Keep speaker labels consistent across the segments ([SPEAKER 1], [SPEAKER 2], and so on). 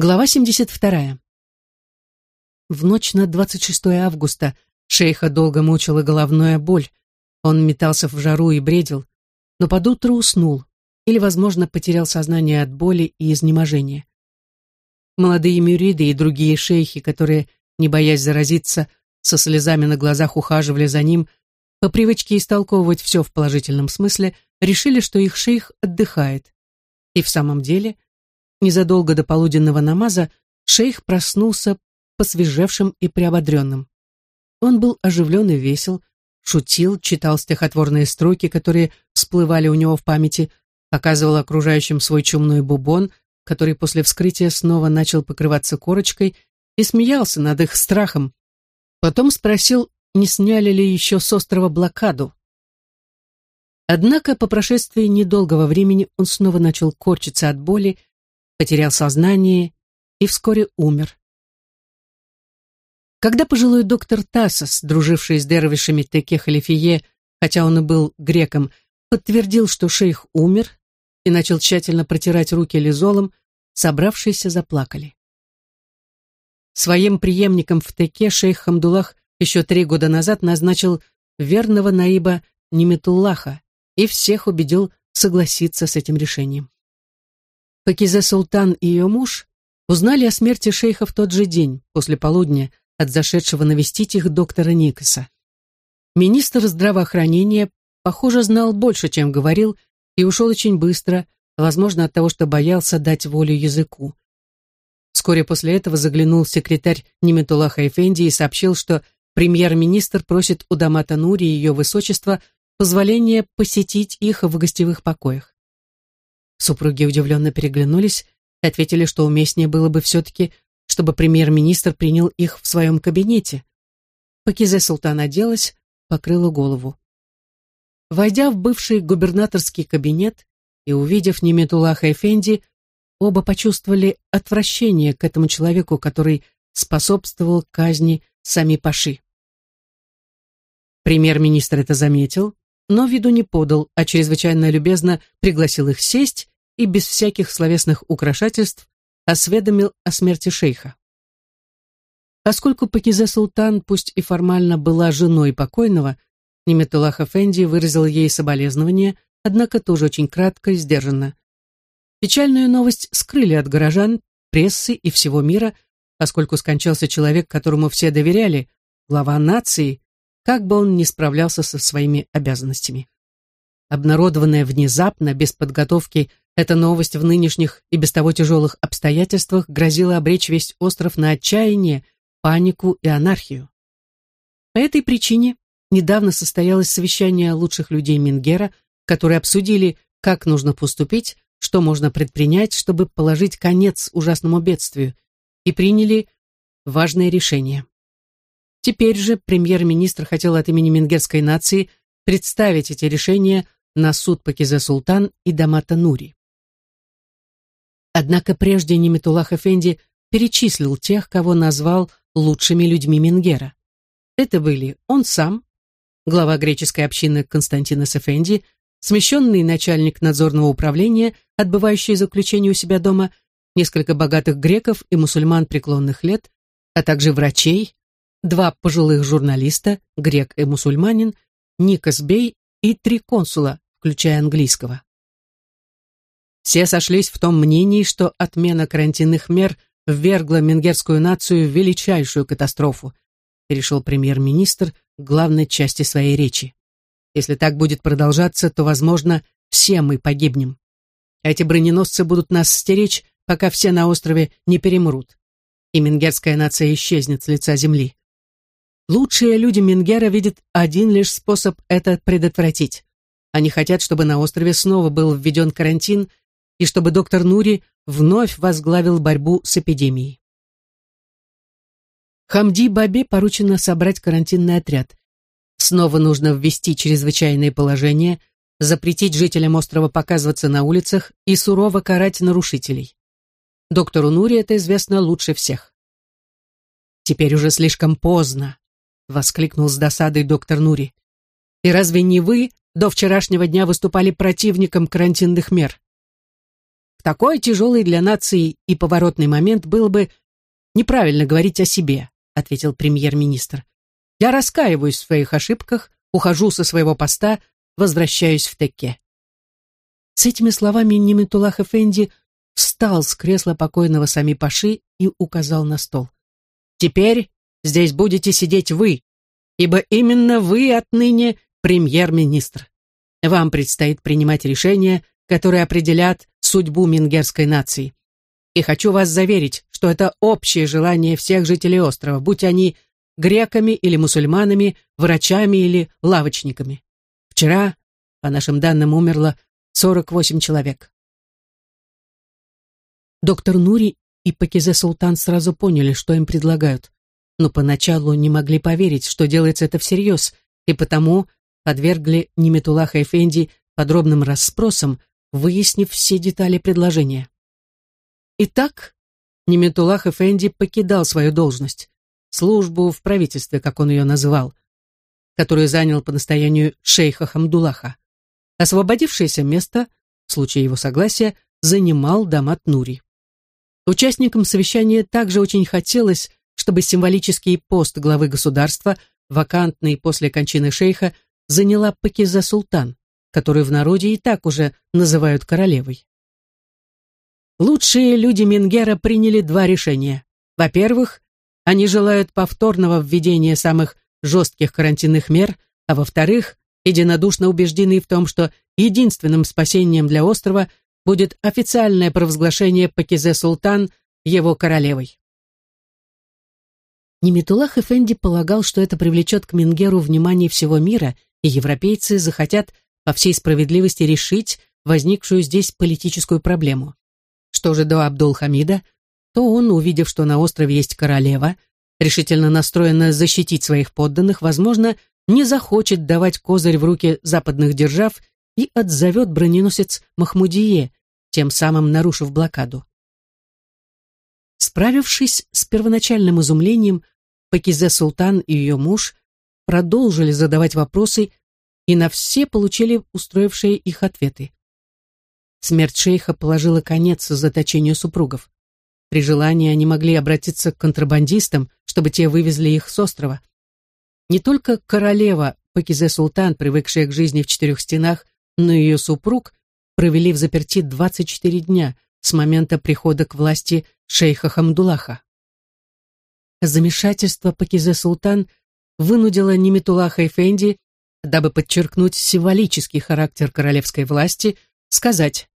[SPEAKER 1] Глава 72. В ночь на 26 августа шейха долго мучила головная боль. Он метался в жару и бредил, но под утро уснул или, возможно, потерял сознание от боли и изнеможения. Молодые мюриды и другие шейхи, которые, не боясь заразиться, со слезами на глазах ухаживали за ним, по привычке истолковывать все в положительном смысле, решили, что их шейх отдыхает. И в самом деле – Незадолго до полуденного намаза шейх проснулся посвежевшим и приободренным. Он был оживлен и весел, шутил, читал стихотворные строки, которые всплывали у него в памяти, показывал окружающим свой чумной бубон, который после вскрытия снова начал покрываться корочкой, и смеялся над их страхом. Потом спросил, не сняли ли еще с острова блокаду. Однако по прошествии недолгого времени он снова начал корчиться от боли потерял сознание и вскоре умер. Когда пожилой доктор Тассос, друживший с дервишами Теке Халифие, хотя он и был греком, подтвердил, что шейх умер, и начал тщательно протирать руки лизолом, собравшиеся заплакали. Своим преемником в Теке шейх Хамдулах еще три года назад назначил верного наиба Неметуллаха и всех убедил согласиться с этим решением. Пакизе Султан и ее муж узнали о смерти шейха в тот же день, после полудня, от зашедшего навестить их доктора Никаса. Министр здравоохранения, похоже, знал больше, чем говорил, и ушел очень быстро, возможно, от того, что боялся дать волю языку. Вскоре после этого заглянул секретарь Неметулаха Эфенди и сообщил, что премьер-министр просит у Дамата Нури и ее высочества позволения посетить их в гостевых покоях. Супруги удивленно переглянулись и ответили, что уместнее было бы все-таки, чтобы премьер-министр принял их в своем кабинете. Пакизе Султан оделась, покрыла голову. Войдя в бывший губернаторский кабинет и увидев Неметулаха Эфенди, оба почувствовали отвращение к этому человеку, который способствовал казни сами Паши. Премьер-министр это заметил, но виду не подал, а чрезвычайно любезно пригласил их сесть и без всяких словесных украшательств осведомил о смерти шейха. Поскольку Пакизе Султан, пусть и формально была женой покойного, Неметуллах Эфенди выразил ей соболезнования, однако тоже очень кратко и сдержанно. Печальную новость скрыли от горожан, прессы и всего мира, поскольку скончался человек, которому все доверяли, глава нации, как бы он ни справлялся со своими обязанностями. Обнародованная внезапно, без подготовки, эта новость в нынешних и без того тяжелых обстоятельствах грозила обречь весь остров на отчаяние, панику и анархию. По этой причине недавно состоялось совещание лучших людей Мингера, которые обсудили, как нужно поступить, что можно предпринять, чтобы положить конец ужасному бедствию, и приняли важное решение. Теперь же премьер-министр хотел от имени мингерской нации представить эти решения на суд Пакизе Султан и Дамата Нури. Однако прежде Неметуллах Эфенди перечислил тех, кого назвал лучшими людьми Мингера. Это были он сам, глава греческой общины Константинос Эфенди, смещенный начальник надзорного управления, отбывающий заключение у себя дома, несколько богатых греков и мусульман преклонных лет, а также врачей, два пожилых журналиста, грек и мусульманин, Никос Бей и три консула, включая английского. Все сошлись в том мнении, что отмена карантинных мер ввергла менгерскую нацию в величайшую катастрофу, перешел премьер-министр к главной части своей речи. Если так будет продолжаться, то, возможно, все мы погибнем. Эти броненосцы будут нас стеречь, пока все на острове не перемрут, и менгерская нация исчезнет с лица земли. Лучшие люди Мингера видят один лишь способ это предотвратить. Они хотят, чтобы на острове снова был введен карантин и чтобы доктор Нури вновь возглавил борьбу с эпидемией. Хамди Бабе поручено собрать карантинный отряд. Снова нужно ввести чрезвычайное положение, запретить жителям острова показываться на улицах и сурово карать нарушителей. Доктору Нури это известно лучше всех. Теперь уже слишком поздно. — воскликнул с досадой доктор Нури. «И разве не вы до вчерашнего дня выступали противником карантинных мер?» В такой тяжелый для нации и поворотный момент было бы неправильно говорить о себе, ответил премьер-министр. Я раскаиваюсь в своих ошибках, ухожу со своего поста, возвращаюсь в Текке. С этими словами Немитулах Эфенди встал с кресла покойного Сами Паши и указал на стол. «Теперь здесь будете сидеть вы, ибо именно вы отныне премьер-министр. Вам предстоит принимать решения, которые определят судьбу мингерской нации. И хочу вас заверить, что это общее желание всех жителей острова, будь они греками или мусульманами, врачами или лавочниками. Вчера, по нашим данным, умерло 48 человек. Доктор Нури и Пакизе Султан сразу поняли, что им предлагают, но поначалу не могли поверить, что делается это всерьез, и потому подвергли Неметулаха Эфенди подробным расспросам, выяснив все детали предложения. Итак, Неметулах Эфенди покидал свою должность, службу в правительстве, как он ее назвал, которую занял по настоянию шейха Хамдулаха. Освободившееся место, в случае его согласия, занимал Дамат Нури. Участникам совещания также очень хотелось, чтобы символический пост главы государства, вакантный после кончины шейха, заняла Пакиза Султан, которую в народе и так уже называют королевой. Лучшие люди Мингера приняли два решения. Во-первых, они желают повторного введения самых жестких карантинных мер, а во-вторых, единодушно убеждены в том, что единственным спасением для острова будет официальное провозглашение Пакизе Султан его королевой. Немитулах Эфенди полагал, что это привлечет к Мингеру внимание всего мира, и европейцы захотят по всей справедливости решить возникшую здесь политическую проблему. Что же до Абдул-Хамида, то он, увидев, что на острове есть королева, решительно настроена защитить своих подданных, возможно, не захочет давать козырь в руки западных держав и отзовет броненосец Махмудие, тем самым нарушив блокаду. Справившись с первоначальным изумлением, Пакизе Султан и ее муж продолжили задавать вопросы и на все получили устроившие их ответы. Смерть шейха положила конец заточению супругов. При желании они могли обратиться к контрабандистам, чтобы те вывезли их с острова. Не только королева Пакизе Султан, привыкшая к жизни в четырех стенах, но и ее супруг провели в заперти 24 дня с момента прихода к власти шейха Хамдулаха. Замешательство Пакизе Султан вынудило Немитулаха Эфенди, дабы подчеркнуть символический характер королевской власти, сказать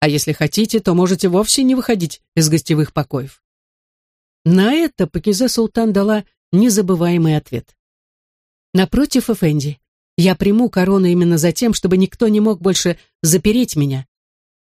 [SPEAKER 1] «А если хотите, то можете вовсе не выходить из гостевых покоев». На это Пакизе Султан дала незабываемый ответ. «Напротив, Эфенди, я приму корону именно за тем, чтобы никто не мог больше запереть меня,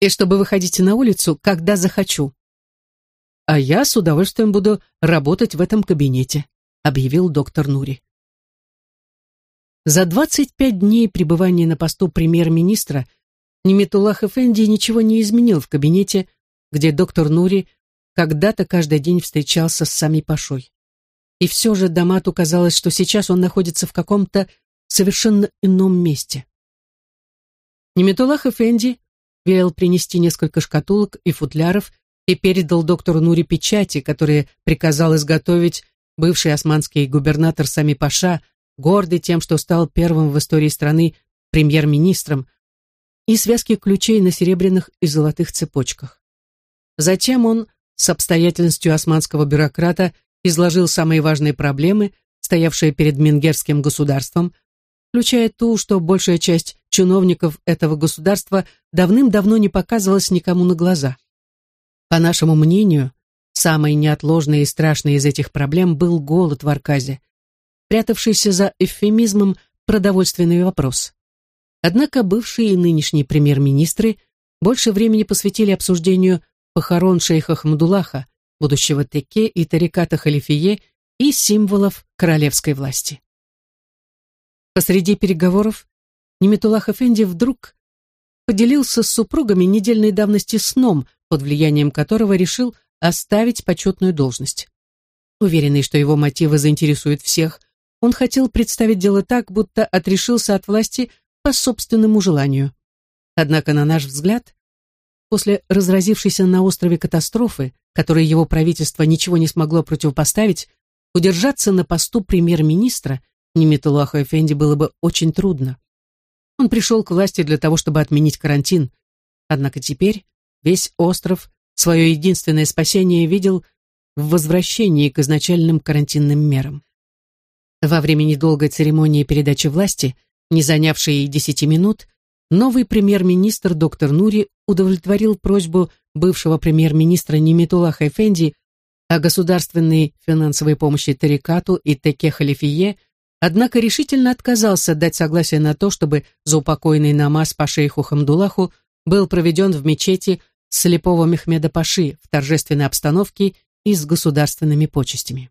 [SPEAKER 1] и чтобы выходить на улицу, когда захочу. А я с удовольствием буду работать в этом кабинете, объявил доктор Нури. За 25 дней пребывания на посту премьер-министра Немитуллах Эфенди ничего не изменил в кабинете, где доктор Нури когда-то каждый день встречался с Сами Пашой. И все же Дамату казалось, что сейчас он находится в каком-то совершенно ином месте. Неметулах Эфенди велел принести несколько шкатулок и футляров и передал доктору Нури печати, которые приказал изготовить бывший османский губернатор Сами Паша, гордый тем, что стал первым в истории страны премьер-министром, и связки ключей на серебряных и золотых цепочках. Затем он с обстоятельностью османского бюрократа изложил самые важные проблемы, стоявшие перед мингерским государством, включая ту, что большая часть чиновников этого государства давным-давно не показывалась никому на глаза. По нашему мнению, самой неотложной и страшной из этих проблем был голод в Арказе, прятавшийся за эвфемизмом продовольственный вопрос. Однако бывшие и нынешние премьер-министры больше времени посвятили обсуждению похорон шейха Хамдулаха, будущего Теке и тариката Халифие и символов королевской власти. Посреди переговоров Неметулах Эфенди вдруг поделился с супругами недельной давности сном, под влиянием которого решил оставить почетную должность. Уверенный, что его мотивы заинтересуют всех, он хотел представить дело так, будто отрешился от власти по собственному желанию. Однако, на наш взгляд, после разразившейся на острове катастрофы, которой его правительство ничего не смогло противопоставить, удержаться на посту премьер-министра Немитулаху Эфенди было бы очень трудно. Он пришел к власти для того, чтобы отменить карантин, однако теперь весь остров свое единственное спасение видел в возвращении к изначальным карантинным мерам. Во время недолгой церемонии передачи власти, не занявшей и десяти минут, новый премьер-министр доктор Нури удовлетворил просьбу бывшего премьер-министра Немитулаха Эфенди о государственной финансовой помощи Тарикату и Теке Халифие, однако решительно отказался дать согласие на то, чтобы заупокойный намаз по шейху Хамдулаху был проведен в мечети слепого Мехмеда Паши в торжественной обстановке и с государственными почестями.